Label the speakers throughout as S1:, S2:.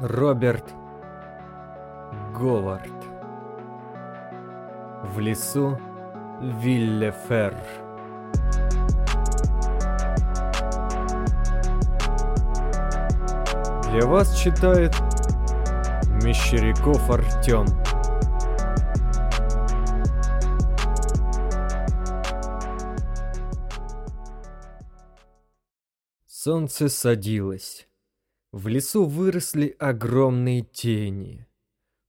S1: Роберт Говард. В лесу Виллефер. Для вас читает Мещеряков Артем Солнце садилось. В лесу выросли огромные тени.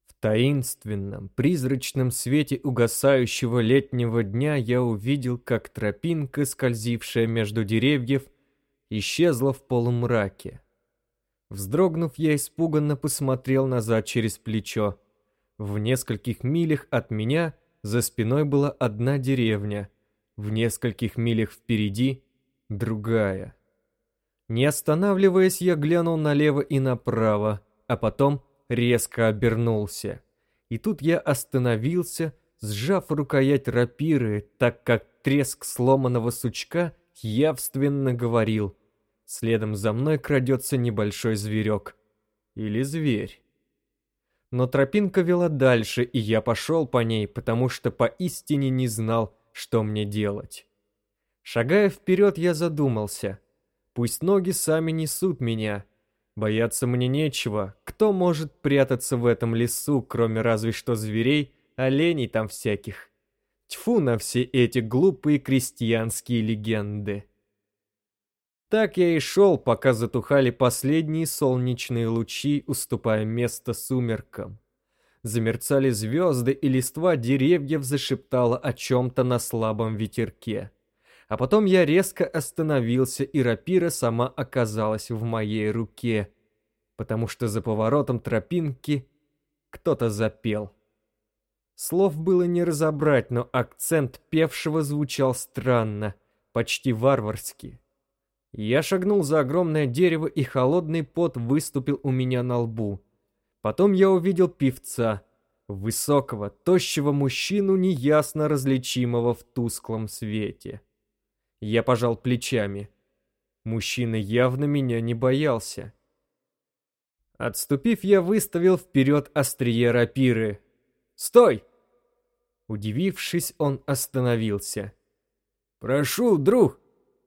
S1: В таинственном, призрачном свете угасающего летнего дня я увидел, как тропинка, скользившая между деревьев, исчезла в полумраке. Вздрогнув, я испуганно посмотрел назад через плечо. В нескольких милях от меня за спиной была одна деревня, в нескольких милях впереди — другая. Не останавливаясь, я глянул налево и направо, а потом резко обернулся. И тут я остановился, сжав рукоять рапиры, так как треск сломанного сучка явственно говорил. Следом за мной крадется небольшой зверек. Или зверь. Но тропинка вела дальше, и я пошел по ней, потому что поистине не знал, что мне делать. Шагая вперед, я задумался. Пусть ноги сами несут меня. Бояться мне нечего. Кто может прятаться в этом лесу, кроме разве что зверей, оленей там всяких? Тьфу на все эти глупые крестьянские легенды. Так я и шел, пока затухали последние солнечные лучи, уступая место сумеркам. Замерцали звезды, и листва деревьев зашептала о чем-то на слабом ветерке. А потом я резко остановился, и рапира сама оказалась в моей руке, потому что за поворотом тропинки кто-то запел. Слов было не разобрать, но акцент певшего звучал странно, почти варварски. Я шагнул за огромное дерево, и холодный пот выступил у меня на лбу. Потом я увидел певца, высокого, тощего мужчину, неясно различимого в тусклом свете. Я пожал плечами. Мужчина явно меня не боялся. Отступив, я выставил вперед острие рапиры. «Стой!» Удивившись, он остановился. «Прошу, друг,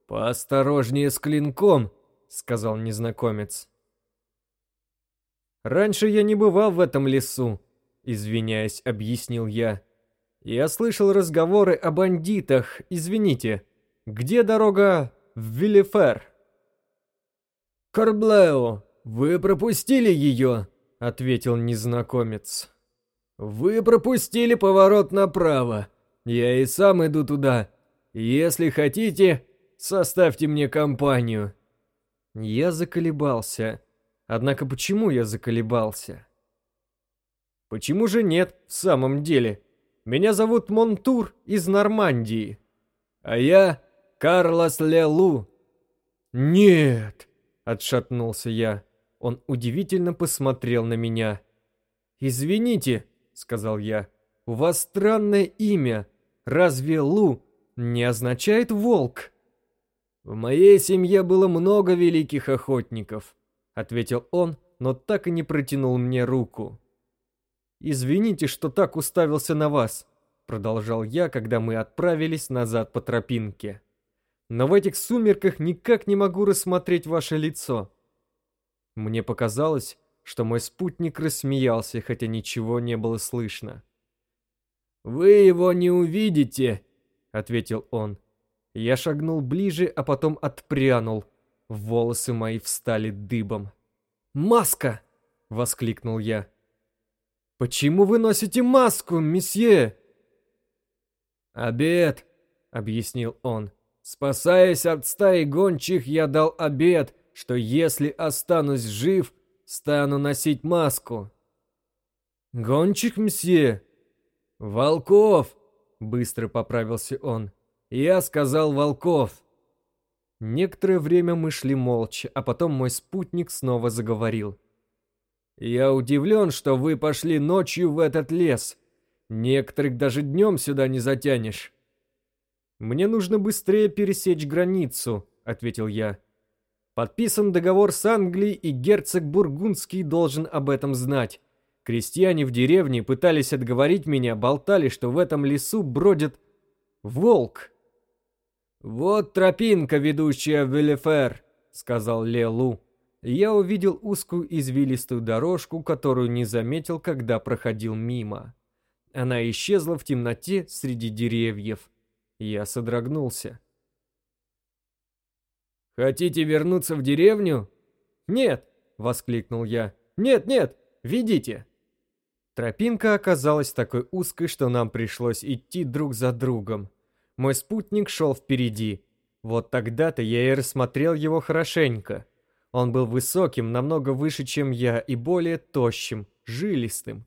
S1: поосторожнее с клинком», — сказал незнакомец. «Раньше я не бывал в этом лесу», — извиняясь, объяснил я. «Я слышал разговоры о бандитах, извините». Где дорога в Виллифер?»
S2: «Корблео, вы пропустили ее», — ответил незнакомец. «Вы пропустили поворот направо. Я и сам иду туда. Если хотите, составьте мне компанию».
S1: Я заколебался. Однако почему я заколебался? Почему же нет, в самом деле? Меня зовут Монтур из Нормандии.
S2: А я Карлос Лелу!»
S1: «Нет!» — отшатнулся я. Он удивительно посмотрел на меня. «Извините», — сказал я, — «у вас странное имя. Разве Лу не означает волк?»
S2: «В моей семье было много великих охотников», — ответил он, но так и не протянул мне руку.
S1: «Извините, что так уставился на вас», — продолжал я, когда мы отправились назад по тропинке но в этих сумерках никак не могу рассмотреть ваше лицо. Мне показалось, что мой спутник рассмеялся, хотя ничего не было слышно.
S2: «Вы его не увидите», — ответил он.
S1: Я шагнул ближе, а потом отпрянул. Волосы мои встали дыбом. «Маска!» — воскликнул я. «Почему вы носите маску, месье?»
S2: «Обед», — объяснил он. Спасаясь от стаи гончих, я дал обед, что если останусь жив, стану носить маску.
S1: «Гончих, мсье?»
S2: «Волков!» — быстро поправился он. «Я сказал волков!»
S1: Некоторое время мы шли молча, а потом мой спутник снова заговорил.
S2: «Я удивлен, что вы пошли ночью в этот лес. Некоторых даже днем сюда не затянешь.
S1: «Мне нужно быстрее пересечь границу», — ответил я. Подписан договор с Англией, и герцог Бургундский должен об этом знать. Крестьяне в деревне пытались отговорить меня, болтали, что в этом лесу бродит волк. «Вот тропинка, ведущая в Велефер», — сказал Лелу. Я увидел узкую извилистую дорожку, которую не заметил, когда проходил мимо. Она исчезла в темноте среди деревьев. Я содрогнулся.
S2: «Хотите вернуться в деревню?»
S1: «Нет!» — воскликнул я. «Нет, нет! Ведите!» Тропинка оказалась такой узкой, что нам пришлось идти друг за другом. Мой спутник шел впереди. Вот тогда-то я и рассмотрел его хорошенько. Он был высоким, намного выше, чем я, и более тощим, жилистым.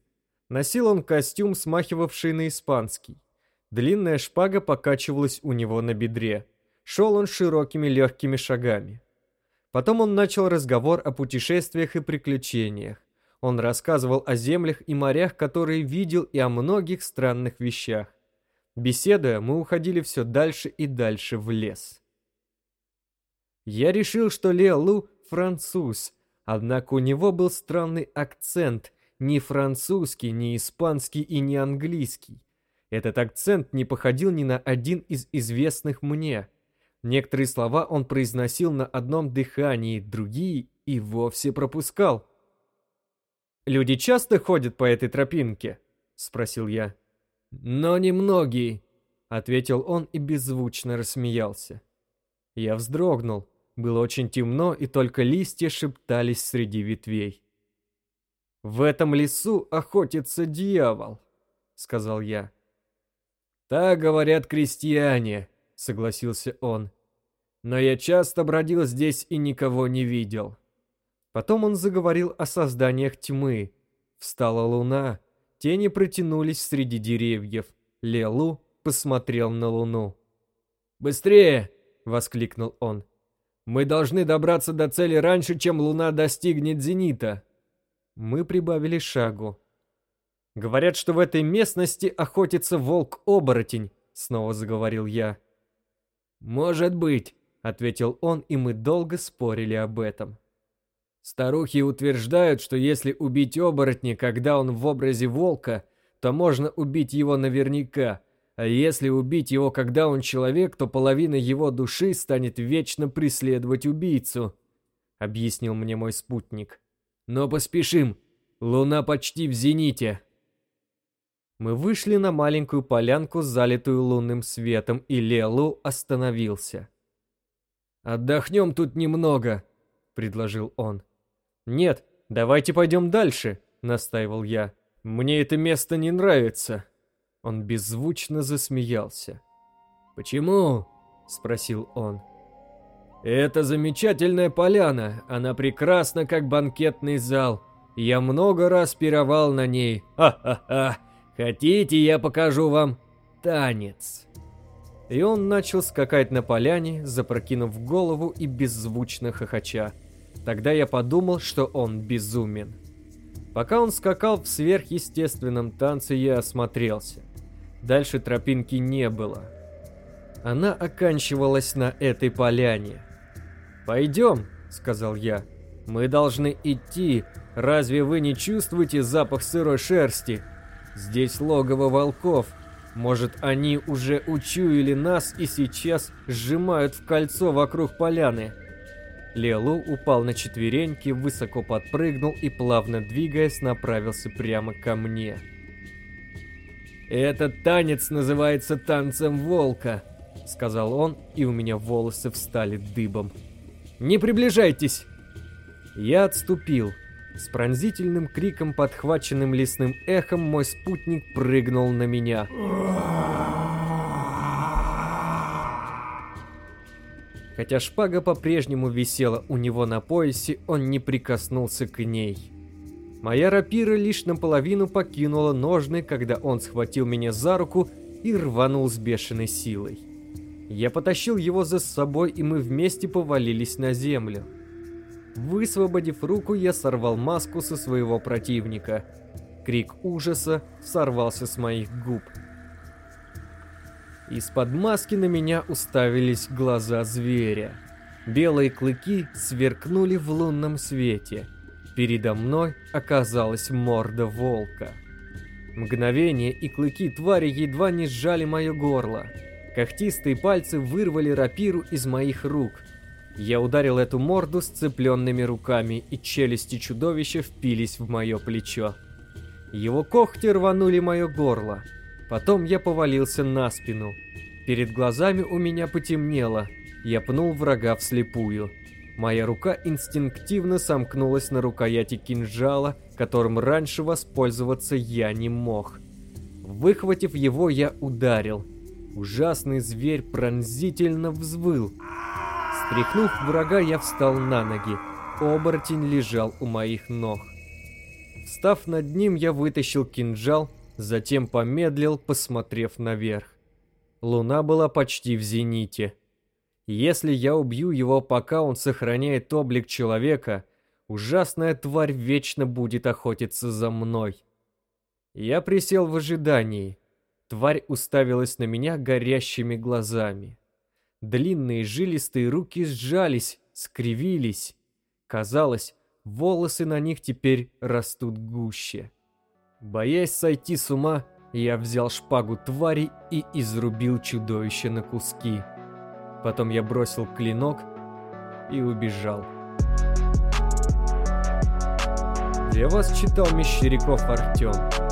S1: Носил он костюм, смахивавший на испанский. Длинная шпага покачивалась у него на бедре. Шел он широкими легкими шагами. Потом он начал разговор о путешествиях и приключениях. Он рассказывал о землях и морях, которые видел, и о многих странных вещах. Беседуя, мы уходили все дальше и дальше в лес. Я решил, что Леолу француз, однако у него был странный акцент, ни французский, ни испанский и ни английский. Этот акцент не походил ни на один из известных мне – Некоторые слова он произносил на одном дыхании, другие и вовсе пропускал. «Люди часто ходят по этой тропинке?» — спросил я.
S2: «Но немногие», —
S1: ответил он и беззвучно рассмеялся. Я вздрогнул. Было очень темно, и только листья шептались среди ветвей. «В этом лесу охотится дьявол», — сказал я.
S2: «Так говорят крестьяне», согласился он. Но я часто бродил здесь и никого не видел.
S1: Потом он заговорил о созданиях тьмы. Встала луна, тени протянулись среди деревьев. Лелу посмотрел на луну.
S2: «Быстрее!» — воскликнул он. «Мы должны добраться до цели раньше, чем луна достигнет зенита».
S1: Мы прибавили шагу. «Говорят, что в этой местности охотится волк-оборотень», — снова заговорил я.
S2: «Может быть», — ответил он, и мы долго спорили об этом. Старухи утверждают, что если убить оборотня, когда он в образе волка, то можно убить его наверняка, а если убить его, когда он человек, то половина его души станет вечно преследовать убийцу, — объяснил мне мой спутник. Но поспешим, луна почти в зените.
S1: Мы вышли на маленькую полянку, залитую лунным светом, и Лелу остановился.
S2: «Отдохнем тут немного», — предложил он.
S1: «Нет, давайте пойдем дальше», — настаивал я. «Мне это место не нравится». Он беззвучно засмеялся.
S2: «Почему?» — спросил он. «Это замечательная поляна, она прекрасна, как банкетный зал. Я много раз пировал на ней. Ха-ха-ха!» Хотите, я покажу вам танец?»
S1: И он начал скакать на поляне, запрокинув голову и беззвучно хохоча. Тогда я подумал, что он безумен. Пока он скакал в сверхъестественном танце, я осмотрелся. Дальше тропинки не было. Она оканчивалась на этой поляне. «Пойдем», — сказал я. «Мы должны идти. Разве вы не чувствуете запах сырой шерсти?» Здесь логово волков. Может, они уже учуяли нас и сейчас сжимают в кольцо вокруг поляны. Лелу упал на четвереньки, высоко подпрыгнул и, плавно двигаясь, направился прямо ко мне.
S2: «Этот танец называется танцем волка», — сказал он, и у меня волосы встали дыбом. «Не приближайтесь!»
S1: Я отступил. С пронзительным криком, подхваченным лесным эхом, мой спутник прыгнул на меня. Хотя шпага по-прежнему висела у него на поясе, он не прикоснулся к ней. Моя рапира лишь наполовину покинула ножны, когда он схватил меня за руку и рванул с бешеной силой. Я потащил его за собой, и мы вместе повалились на землю. Высвободив руку, я сорвал маску со своего противника. Крик ужаса сорвался с моих губ. Из-под маски на меня уставились глаза зверя. Белые клыки сверкнули в лунном свете. Передо мной оказалась морда волка. Мгновение, и клыки твари едва не сжали мое горло. Когтистые пальцы вырвали рапиру из моих рук. Я ударил эту морду сцепленными руками, и челюсти чудовища впились в мое плечо. Его когти рванули мое горло. Потом я повалился на спину. Перед глазами у меня потемнело. Я пнул врага вслепую. Моя рука инстинктивно сомкнулась на рукояти кинжала, которым раньше воспользоваться я не мог. Выхватив его, я ударил. Ужасный зверь пронзительно взвыл. Стряхнув врага, я встал на ноги. Оборотень лежал у моих ног. Встав над ним, я вытащил кинжал, затем помедлил, посмотрев наверх. Луна была почти в зените. Если я убью его, пока он сохраняет облик человека, ужасная тварь вечно будет охотиться за мной. Я присел в ожидании. Тварь уставилась на меня горящими глазами. Длинные жилистые руки сжались, скривились. Казалось, волосы на них теперь растут гуще. Боясь сойти с ума, я взял шпагу твари и изрубил чудовище на куски. Потом я бросил клинок и убежал. Для вас читал Мещеряков Артем.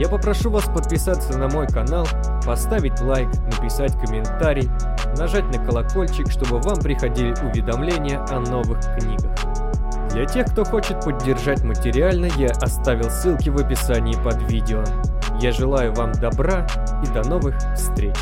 S1: Я попрошу вас подписаться на мой канал, поставить лайк, написать комментарий, нажать на колокольчик, чтобы вам приходили уведомления о новых книгах. Для тех, кто хочет поддержать материально, я оставил ссылки в описании под видео. Я желаю вам добра и до новых встреч!